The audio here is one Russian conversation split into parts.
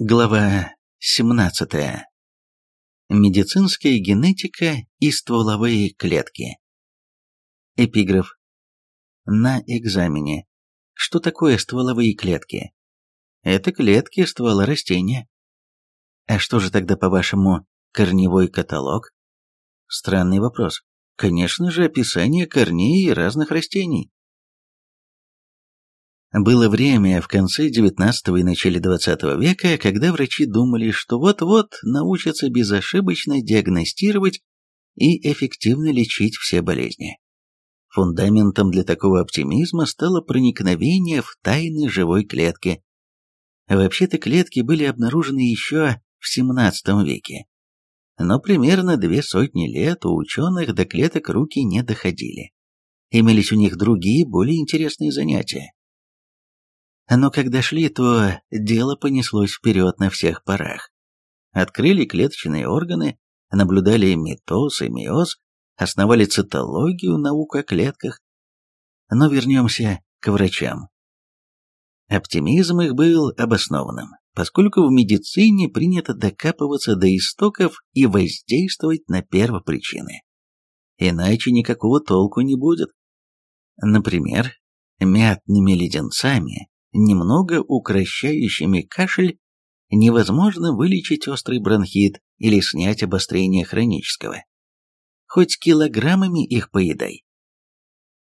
Глава 17. Медицинская генетика и стволовые клетки. Эпиграф. На экзамене. Что такое стволовые клетки? Это клетки ствола растения. А что же тогда, по-вашему, корневой каталог? Странный вопрос. Конечно же, описание корней разных растений. Было время в конце XIX и начале XX века, когда врачи думали, что вот-вот научатся безошибочно диагностировать и эффективно лечить все болезни. Фундаментом для такого оптимизма стало проникновение в тайны живой клетки. Вообще-то клетки были обнаружены еще в XVII веке. Но примерно две сотни лет у ученых до клеток руки не доходили. Имелись у них другие, более интересные занятия. Но когда шли, то дело понеслось вперед на всех парах. Открыли клеточные органы, наблюдали митоз и миоз, основали цитологию, науку о клетках. Но вернемся к врачам. Оптимизм их был обоснованным, поскольку в медицине принято докапываться до истоков и воздействовать на первопричины. Иначе никакого толку не будет. Например, мятными леденцами немного укращающими кашель, невозможно вылечить острый бронхит или снять обострение хронического. Хоть килограммами их поедай.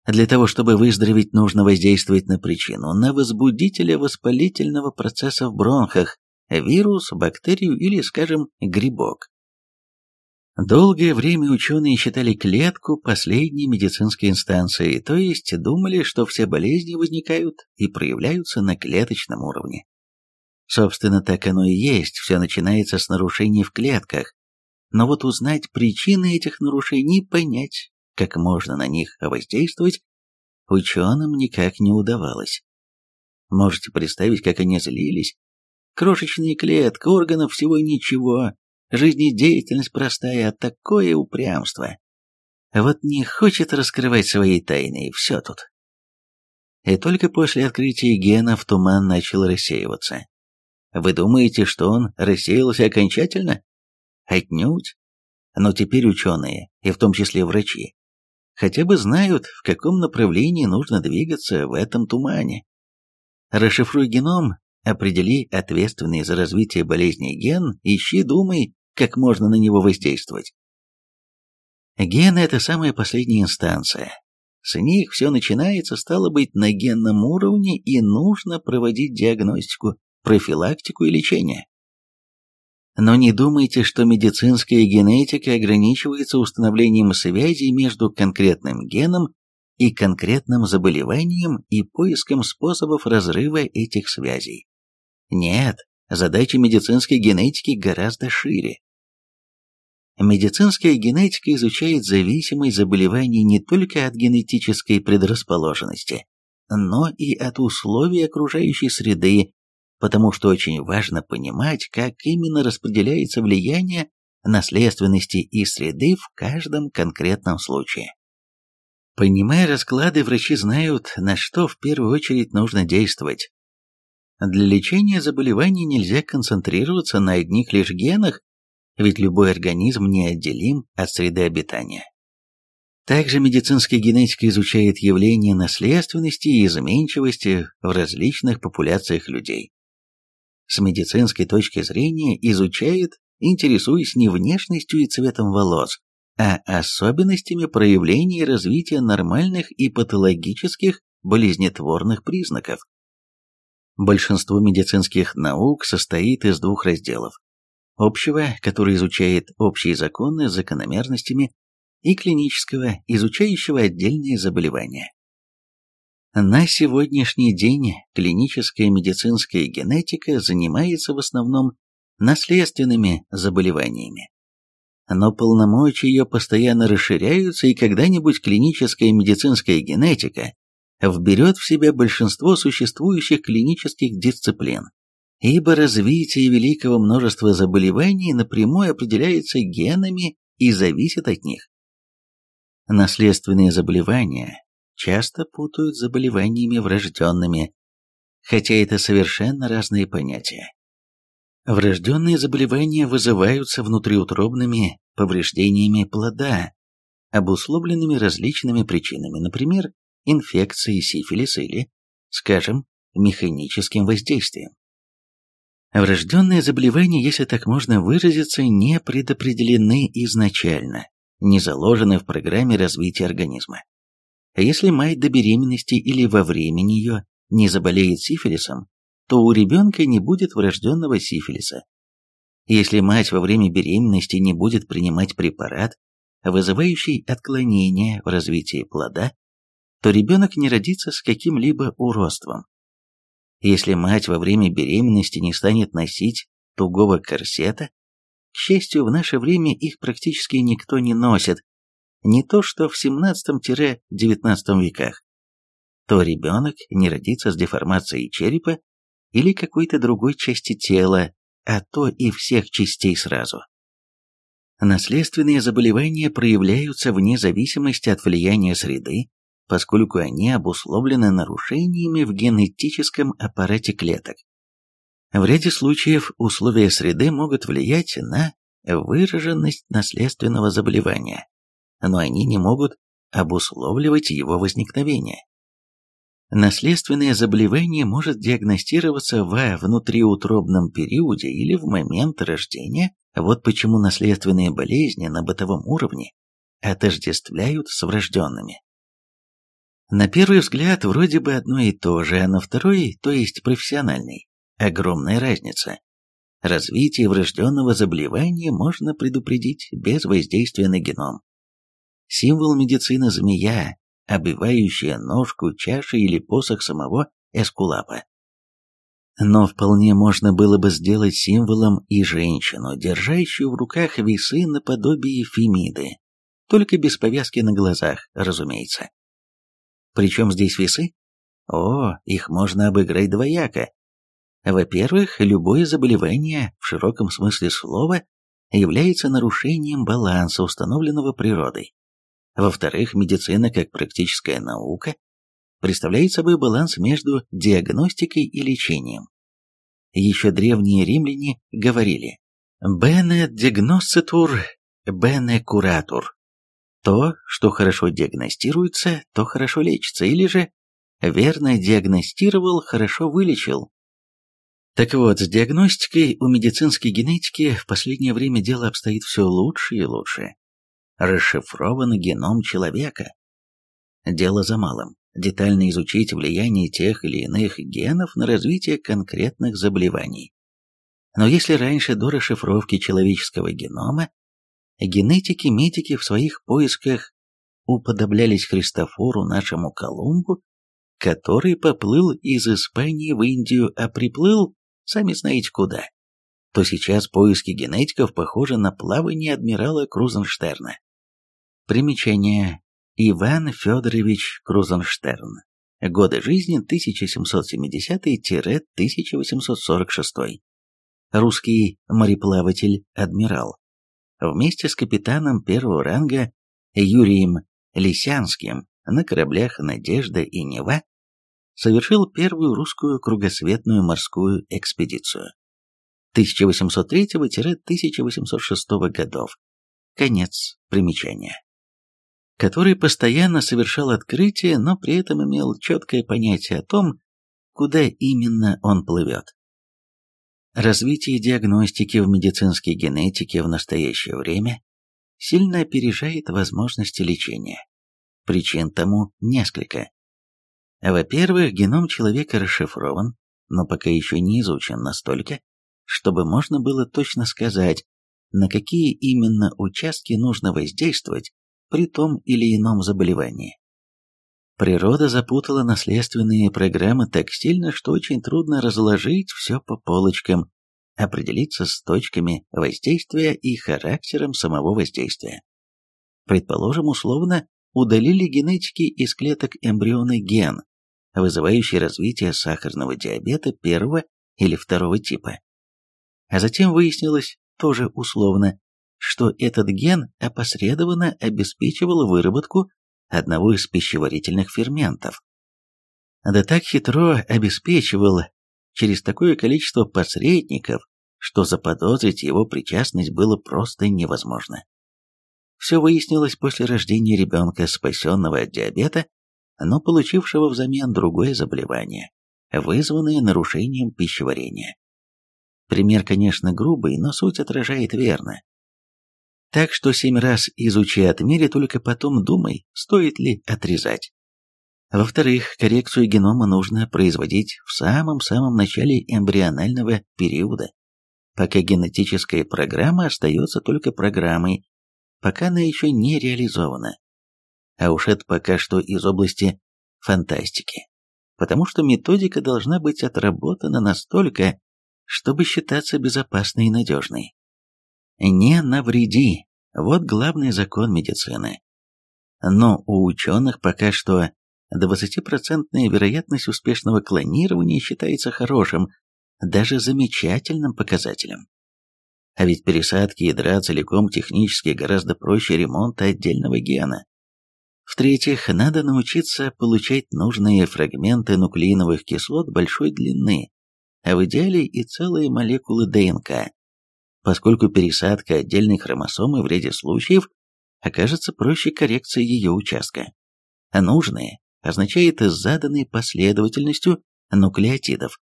Для того, чтобы выздороветь, нужно воздействовать на причину, на возбудителя воспалительного процесса в бронхах, вирус, бактерию или, скажем, грибок. Долгое время ученые считали клетку последней медицинской инстанцией, то есть думали, что все болезни возникают и проявляются на клеточном уровне. Собственно, так оно и есть, все начинается с нарушений в клетках. Но вот узнать причины этих нарушений, понять, как можно на них воздействовать, ученым никак не удавалось. Можете представить, как они злились? Крошечные клетки, органов всего ничего, Жизнедеятельность простая, а такое упрямство. Вот не хочет раскрывать свои тайны, и все тут. И только после открытия генов туман начал рассеиваться. Вы думаете, что он рассеялся окончательно? Отнюдь. Но теперь ученые, и в том числе врачи, хотя бы знают, в каком направлении нужно двигаться в этом тумане. Расшифруй геном, определи ответственный за развитие болезни ген, ищи, думай, как можно на него воздействовать. Гены – это самая последняя инстанция. С них все начинается, стало быть, на генном уровне, и нужно проводить диагностику, профилактику и лечение. Но не думайте, что медицинская генетика ограничивается установлением связей между конкретным геном и конкретным заболеванием и поиском способов разрыва этих связей. Нет, задача медицинской генетики гораздо шире. Медицинская генетика изучает зависимость заболеваний не только от генетической предрасположенности, но и от условий окружающей среды, потому что очень важно понимать, как именно распределяется влияние наследственности и среды в каждом конкретном случае. Понимая расклады, врачи знают, на что в первую очередь нужно действовать. Для лечения заболеваний нельзя концентрироваться на одних лишь генах ведь любой организм неотделим от среды обитания. Также медицинская генетика изучает явления наследственности и изменчивости в различных популяциях людей. С медицинской точки зрения изучает, интересуясь не внешностью и цветом волос, а особенностями проявления и развития нормальных и патологических болезнетворных признаков. Большинство медицинских наук состоит из двух разделов общего, который изучает общие законы с закономерностями, и клинического, изучающего отдельные заболевания. На сегодняшний день клиническая медицинская генетика занимается в основном наследственными заболеваниями. Но полномочия ее постоянно расширяются, и когда-нибудь клиническая медицинская генетика вберет в себя большинство существующих клинических дисциплин ибо развитие великого множества заболеваний напрямую определяется генами и зависит от них. Наследственные заболевания часто путают с заболеваниями врожденными, хотя это совершенно разные понятия. Врожденные заболевания вызываются внутриутробными повреждениями плода, обусловленными различными причинами, например, инфекцией сифилис или, скажем, механическим воздействием. Врожденные заболевания, если так можно выразиться, не предопределены изначально, не заложены в программе развития организма. Если мать до беременности или во время нее не заболеет сифилисом, то у ребенка не будет врожденного сифилиса. Если мать во время беременности не будет принимать препарат, вызывающий отклонение в развитии плода, то ребенок не родится с каким-либо уродством. Если мать во время беременности не станет носить тугого корсета, к счастью, в наше время их практически никто не носит, не то что в 17-19 веках, то ребенок не родится с деформацией черепа или какой-то другой части тела, а то и всех частей сразу. Наследственные заболевания проявляются вне зависимости от влияния среды, поскольку они обусловлены нарушениями в генетическом аппарате клеток. В ряде случаев условия среды могут влиять на выраженность наследственного заболевания, но они не могут обусловливать его возникновение. Наследственное заболевание может диагностироваться во внутриутробном периоде или в момент рождения, вот почему наследственные болезни на бытовом уровне отождествляют с врожденными. На первый взгляд вроде бы одно и то же, а на второй, то есть профессиональный, огромная разница. Развитие врожденного заболевания можно предупредить без воздействия на геном. Символ медицины змея, обивающая ножку, чаши или посох самого Эскулапа. Но вполне можно было бы сделать символом и женщину, держащую в руках весы наподобие Фемиды, только без повязки на глазах, разумеется. Причем здесь весы? О, их можно обыграть двояко. Во-первых, любое заболевание, в широком смысле слова, является нарушением баланса, установленного природой. Во-вторых, медицина как практическая наука представляет собой баланс между диагностикой и лечением. Еще древние римляне говорили «bene diagnoscitur, bene curatur» То, что хорошо диагностируется, то хорошо лечится, или же верно диагностировал, хорошо вылечил. Так вот, с диагностикой у медицинской генетики в последнее время дело обстоит все лучше и лучше. Расшифрован геном человека. Дело за малым детально изучить влияние тех или иных генов на развитие конкретных заболеваний. Но если раньше до расшифровки человеческого генома генетики-медики в своих поисках уподоблялись Христофору нашему Колумбу, который поплыл из Испании в Индию, а приплыл, сами знаете куда, то сейчас поиски генетиков похожи на плавание адмирала Крузенштерна. Примечание. Иван Федорович Крузенштерн. Годы жизни 1770-1846. Русский мореплаватель-адмирал вместе с капитаном первого ранга Юрием Лисянским на кораблях «Надежда» и «Нева» совершил первую русскую кругосветную морскую экспедицию 1803-1806 годов. Конец примечания. Который постоянно совершал открытия, но при этом имел четкое понятие о том, куда именно он плывет. Развитие диагностики в медицинской генетике в настоящее время сильно опережает возможности лечения. Причин тому несколько. Во-первых, геном человека расшифрован, но пока еще не изучен настолько, чтобы можно было точно сказать, на какие именно участки нужно воздействовать при том или ином заболевании. Природа запутала наследственные программы так сильно, что очень трудно разложить все по полочкам, определиться с точками воздействия и характером самого воздействия. Предположим, условно, удалили генетики из клеток эмбриона ген, вызывающий развитие сахарного диабета первого или второго типа. А затем выяснилось, тоже условно, что этот ген опосредованно обеспечивал выработку одного из пищеварительных ферментов. Да так хитро обеспечивал через такое количество посредников, что заподозрить его причастность было просто невозможно. Все выяснилось после рождения ребенка, спасенного от диабета, но получившего взамен другое заболевание, вызванное нарушением пищеварения. Пример, конечно, грубый, но суть отражает верно. Так что семь раз изучи отмери, только потом думай, стоит ли отрезать. Во-вторых, коррекцию генома нужно производить в самом-самом начале эмбрионального периода, пока генетическая программа остается только программой, пока она еще не реализована. А уж это пока что из области фантастики, потому что методика должна быть отработана настолько, чтобы считаться безопасной и надежной. Не навреди, вот главный закон медицины. Но у ученых пока что 20% вероятность успешного клонирования считается хорошим, даже замечательным показателем. А ведь пересадки ядра целиком технически гораздо проще ремонта отдельного гена. В-третьих, надо научиться получать нужные фрагменты нуклеиновых кислот большой длины, а в идеале и целые молекулы ДНК, поскольку пересадка отдельной хромосомы в ряде случаев окажется проще коррекции ее участка. А нужные означает заданной последовательностью нуклеотидов.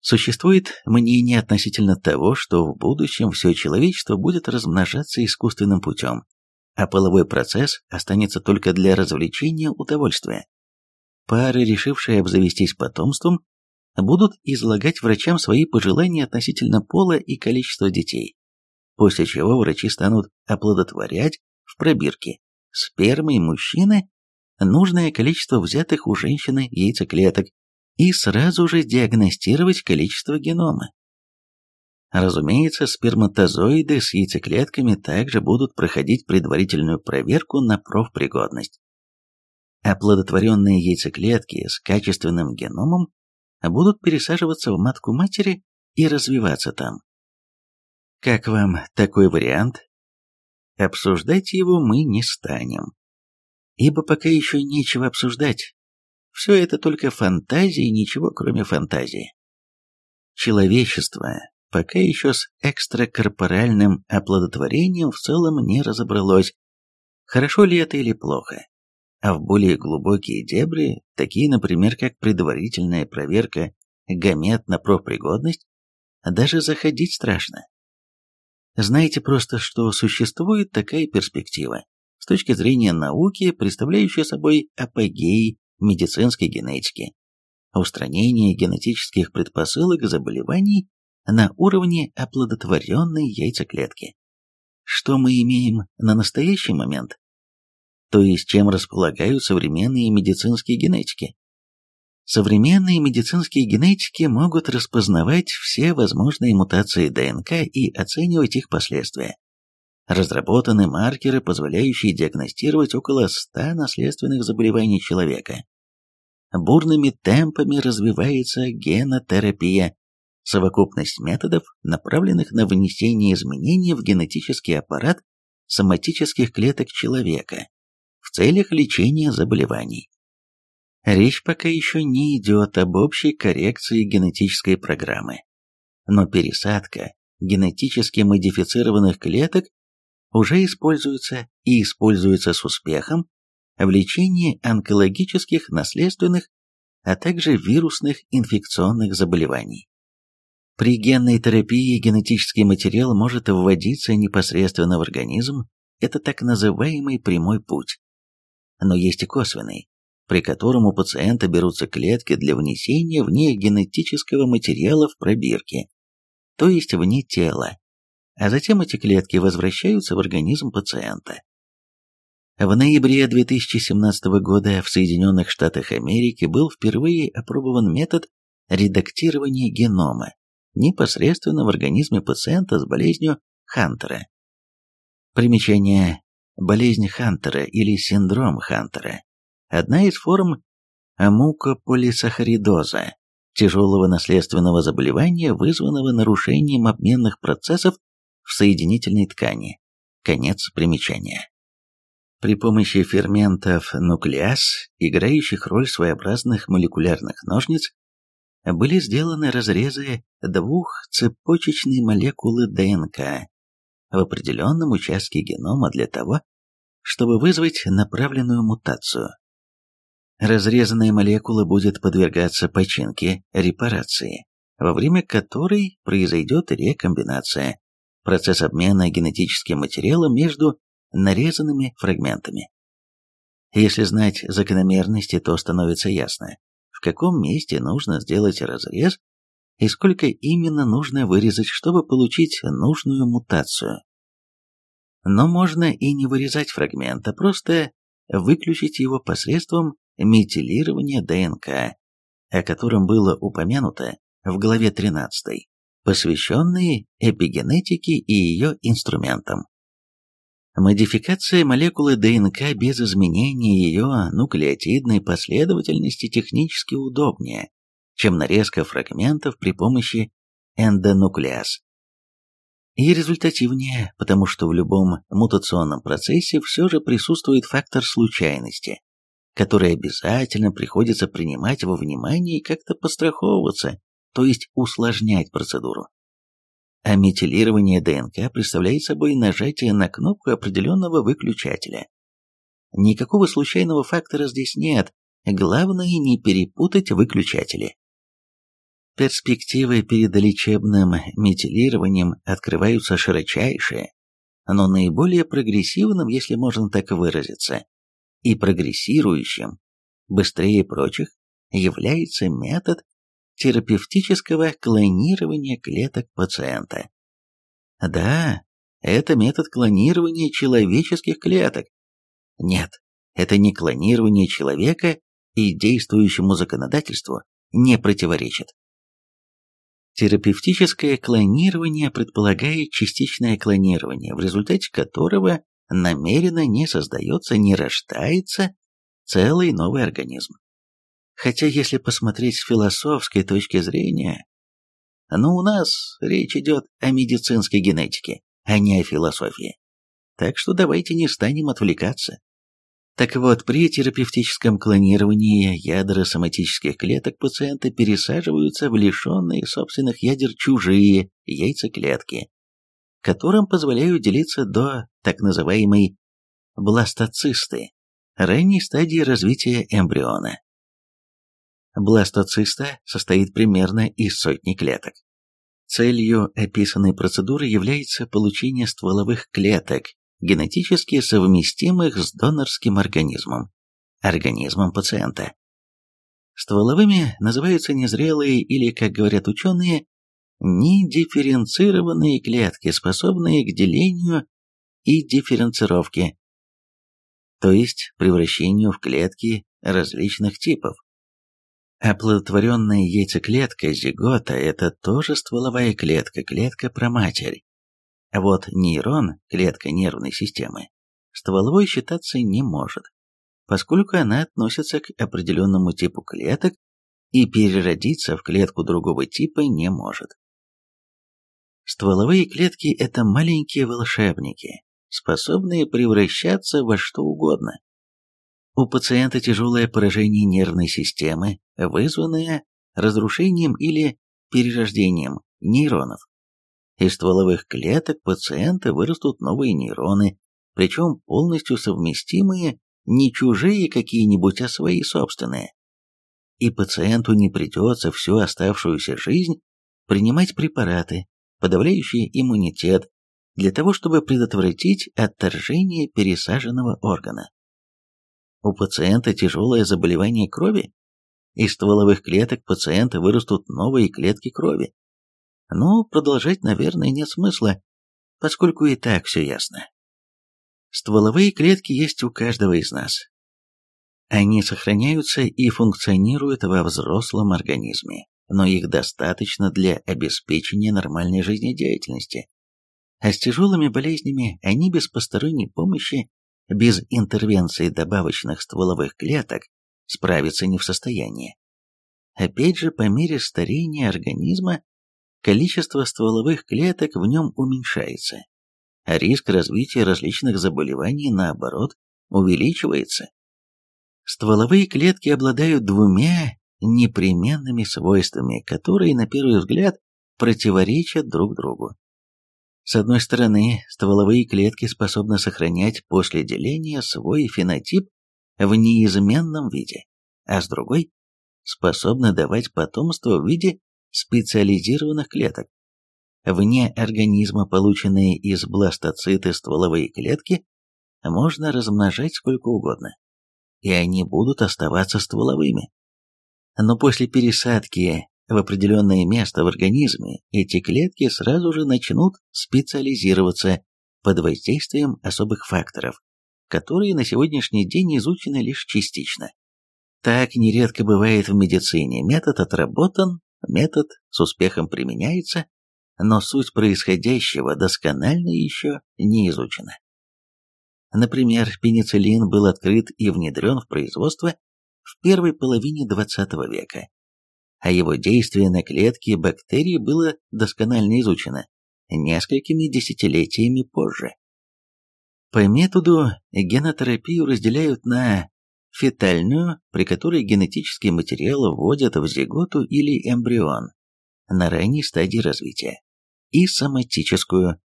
Существует мнение относительно того, что в будущем все человечество будет размножаться искусственным путем, а половой процесс останется только для развлечения удовольствия. Пары, решившие обзавестись потомством, будут излагать врачам свои пожелания относительно пола и количества детей, после чего врачи станут оплодотворять в пробирке спермой мужчины нужное количество взятых у женщины яйцеклеток и сразу же диагностировать количество генома. Разумеется, сперматозоиды с яйцеклетками также будут проходить предварительную проверку на профпригодность. Оплодотворенные яйцеклетки с качественным геномом будут пересаживаться в матку матери и развиваться там. Как вам такой вариант? Обсуждать его мы не станем. Ибо пока еще нечего обсуждать. Все это только фантазии, ничего кроме фантазии. Человечество пока еще с экстракорпоральным оплодотворением в целом не разобралось, хорошо ли это или плохо. А в более глубокие дебри, такие, например, как предварительная проверка гамет на профпригодность, даже заходить страшно. Знаете просто, что существует такая перспектива, с точки зрения науки, представляющая собой апогей медицинской генетики, устранение генетических предпосылок заболеваний на уровне оплодотворенной яйцеклетки. Что мы имеем на настоящий момент? То есть чем располагают современные медицинские генетики? Современные медицинские генетики могут распознавать все возможные мутации ДНК и оценивать их последствия. Разработаны маркеры, позволяющие диагностировать около 100 наследственных заболеваний человека. Бурными темпами развивается генотерапия, совокупность методов, направленных на внесение изменений в генетический аппарат соматических клеток человека в целях лечения заболеваний. Речь пока еще не идет об общей коррекции генетической программы, но пересадка генетически модифицированных клеток уже используется и используется с успехом в лечении онкологических, наследственных, а также вирусных инфекционных заболеваний. При генной терапии генетический материал может вводиться непосредственно в организм, это так называемый прямой путь. Но есть и косвенный, при котором у пациента берутся клетки для внесения в них генетического материала в пробирки, то есть вне тела, а затем эти клетки возвращаются в организм пациента. В ноябре 2017 года в Соединенных Штатах Америки был впервые опробован метод редактирования генома непосредственно в организме пациента с болезнью Хантера. Примечание. Болезнь Хантера или синдром Хантера – одна из форм мукополисахаридоза, тяжелого наследственного заболевания, вызванного нарушением обменных процессов в соединительной ткани. Конец примечания. При помощи ферментов нуклеаз, играющих роль своеобразных молекулярных ножниц, были сделаны разрезы двух цепочечной молекулы ДНК в определенном участке генома для того, чтобы вызвать направленную мутацию. Разрезанная молекула будет подвергаться починке, репарации, во время которой произойдет рекомбинация, процесс обмена генетическим материалом между нарезанными фрагментами. Если знать закономерности, то становится ясно, в каком месте нужно сделать разрез и сколько именно нужно вырезать, чтобы получить нужную мутацию. Но можно и не вырезать фрагмент, а просто выключить его посредством метилирования ДНК, о котором было упомянуто в главе 13, посвященной эпигенетике и ее инструментам. Модификация молекулы ДНК без изменения ее нуклеотидной последовательности технически удобнее, чем нарезка фрагментов при помощи эндонуклеаз. И результативнее, потому что в любом мутационном процессе все же присутствует фактор случайности, который обязательно приходится принимать во внимание и как-то постраховываться, то есть усложнять процедуру а метилирование ДНК представляет собой нажатие на кнопку определенного выключателя. Никакого случайного фактора здесь нет, главное не перепутать выключатели. Перспективы перед лечебным метилированием открываются широчайшие, но наиболее прогрессивным, если можно так выразиться, и прогрессирующим, быстрее прочих, является метод терапевтического клонирования клеток пациента. Да, это метод клонирования человеческих клеток. Нет, это не клонирование человека и действующему законодательству не противоречит. Терапевтическое клонирование предполагает частичное клонирование, в результате которого намеренно не создается, не рождается целый новый организм. Хотя если посмотреть с философской точки зрения, ну у нас речь идет о медицинской генетике, а не о философии. Так что давайте не станем отвлекаться. Так вот, при терапевтическом клонировании ядра соматических клеток пациента пересаживаются в лишенные собственных ядер чужие яйцеклетки, которым позволяют делиться до так называемой бластоцисты, ранней стадии развития эмбриона. Бластоциста состоит примерно из сотни клеток. Целью описанной процедуры является получение стволовых клеток, генетически совместимых с донорским организмом, организмом пациента. Стволовыми называются незрелые или, как говорят ученые, недифференцированные клетки, способные к делению и дифференцировке, то есть превращению в клетки различных типов. Оплодотворенная яйцеклетка зигота – это тоже стволовая клетка, клетка проматерь. А вот нейрон, клетка нервной системы, стволовой считаться не может, поскольку она относится к определенному типу клеток и переродиться в клетку другого типа не может. Стволовые клетки – это маленькие волшебники, способные превращаться во что угодно. У пациента тяжелое поражение нервной системы, вызванное разрушением или перерождением нейронов. Из стволовых клеток пациента вырастут новые нейроны, причем полностью совместимые, не чужие какие-нибудь, а свои собственные. И пациенту не придется всю оставшуюся жизнь принимать препараты, подавляющие иммунитет, для того, чтобы предотвратить отторжение пересаженного органа. У пациента тяжелое заболевание крови? Из стволовых клеток пациента вырастут новые клетки крови. Но продолжать, наверное, нет смысла, поскольку и так все ясно. Стволовые клетки есть у каждого из нас. Они сохраняются и функционируют во взрослом организме, но их достаточно для обеспечения нормальной жизнедеятельности. А с тяжелыми болезнями они без посторонней помощи без интервенции добавочных стволовых клеток справиться не в состоянии. Опять же, по мере старения организма количество стволовых клеток в нем уменьшается, а риск развития различных заболеваний, наоборот, увеличивается. Стволовые клетки обладают двумя непременными свойствами, которые, на первый взгляд, противоречат друг другу. С одной стороны, стволовые клетки способны сохранять после деления свой фенотип в неизменном виде, а с другой – способны давать потомство в виде специализированных клеток. Вне организма, полученные из бластоциты стволовые клетки, можно размножать сколько угодно, и они будут оставаться стволовыми. Но после пересадки в определенное место в организме эти клетки сразу же начнут специализироваться под воздействием особых факторов, которые на сегодняшний день изучены лишь частично. Так нередко бывает в медицине. Метод отработан, метод с успехом применяется, но суть происходящего досконально еще не изучена. Например, пенициллин был открыт и внедрен в производство в первой половине XX века, а его действие на клетки бактерий было досконально изучено несколькими десятилетиями позже. По методу генотерапию разделяют на фетальную, при которой генетический материал вводят в зиготу или эмбрион на ранней стадии развития, и соматическую,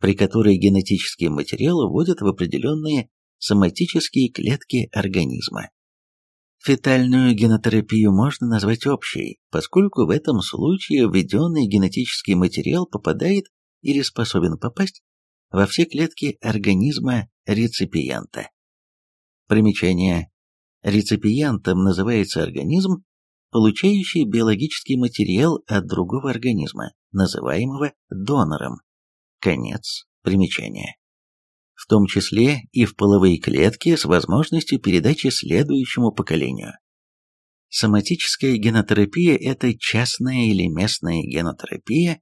при которой генетический материал вводят в определенные соматические клетки организма. Фетальную генотерапию можно назвать общей, поскольку в этом случае введенный генетический материал попадает или способен попасть во все клетки организма реципиента. Примечание. Реципиентом называется организм, получающий биологический материал от другого организма, называемого донором. Конец примечания в том числе и в половые клетки с возможностью передачи следующему поколению. Соматическая генотерапия – это частная или местная генотерапия,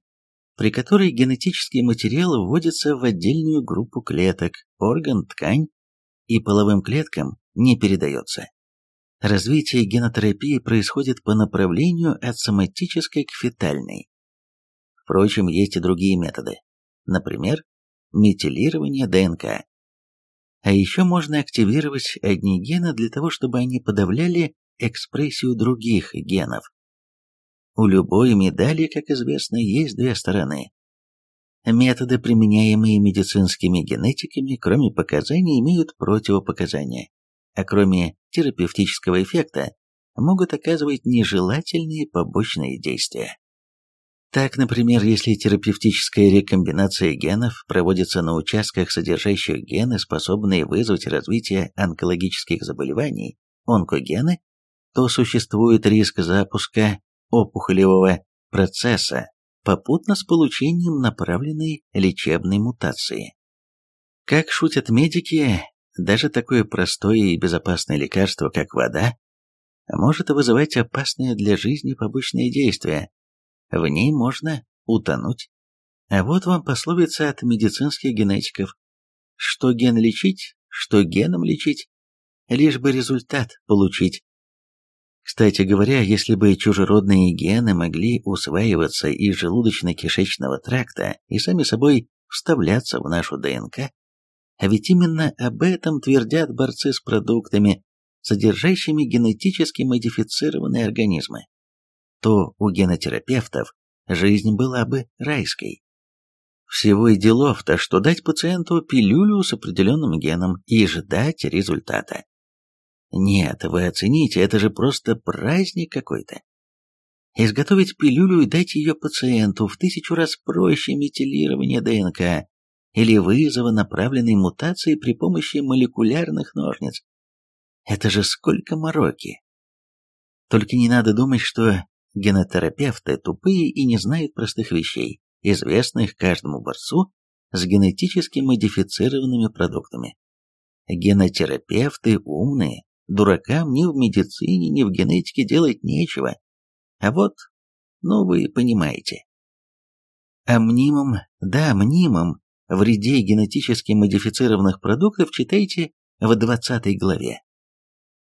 при которой генетический материал вводится в отдельную группу клеток, орган, ткань и половым клеткам не передается. Развитие генотерапии происходит по направлению от соматической к фетальной. Впрочем, есть и другие методы. Например, метилирования ДНК. А еще можно активировать одни гены для того, чтобы они подавляли экспрессию других генов. У любой медали, как известно, есть две стороны. Методы, применяемые медицинскими генетиками, кроме показаний, имеют противопоказания, а кроме терапевтического эффекта, могут оказывать нежелательные побочные действия. Так, например, если терапевтическая рекомбинация генов проводится на участках, содержащих гены, способные вызвать развитие онкологических заболеваний, онкогены, то существует риск запуска опухолевого процесса попутно с получением направленной лечебной мутации. Как шутят медики, даже такое простое и безопасное лекарство, как вода, может вызывать опасные для жизни побочные действия, в ней можно утонуть. А вот вам пословица от медицинских генетиков. Что ген лечить, что геном лечить, лишь бы результат получить. Кстати говоря, если бы чужеродные гены могли усваиваться из желудочно-кишечного тракта и сами собой вставляться в нашу ДНК, ведь именно об этом твердят борцы с продуктами, содержащими генетически модифицированные организмы то у генотерапевтов жизнь была бы райской. Всего и делов-то, что дать пациенту пилюлю с определенным геном и ждать результата. Нет, вы оцените, это же просто праздник какой-то. Изготовить пилюлю и дать ее пациенту в тысячу раз проще метилирования ДНК или вызова направленной мутации при помощи молекулярных ножниц. Это же сколько мороки. Только не надо думать, что Генотерапевты тупые и не знают простых вещей, известных каждому борцу с генетически модифицированными продуктами. Генотерапевты умные, дуракам ни в медицине, ни в генетике делать нечего. А вот, ну вы понимаете. О мнимом, да, мнимом, вреде генетически модифицированных продуктов читайте в 20 главе.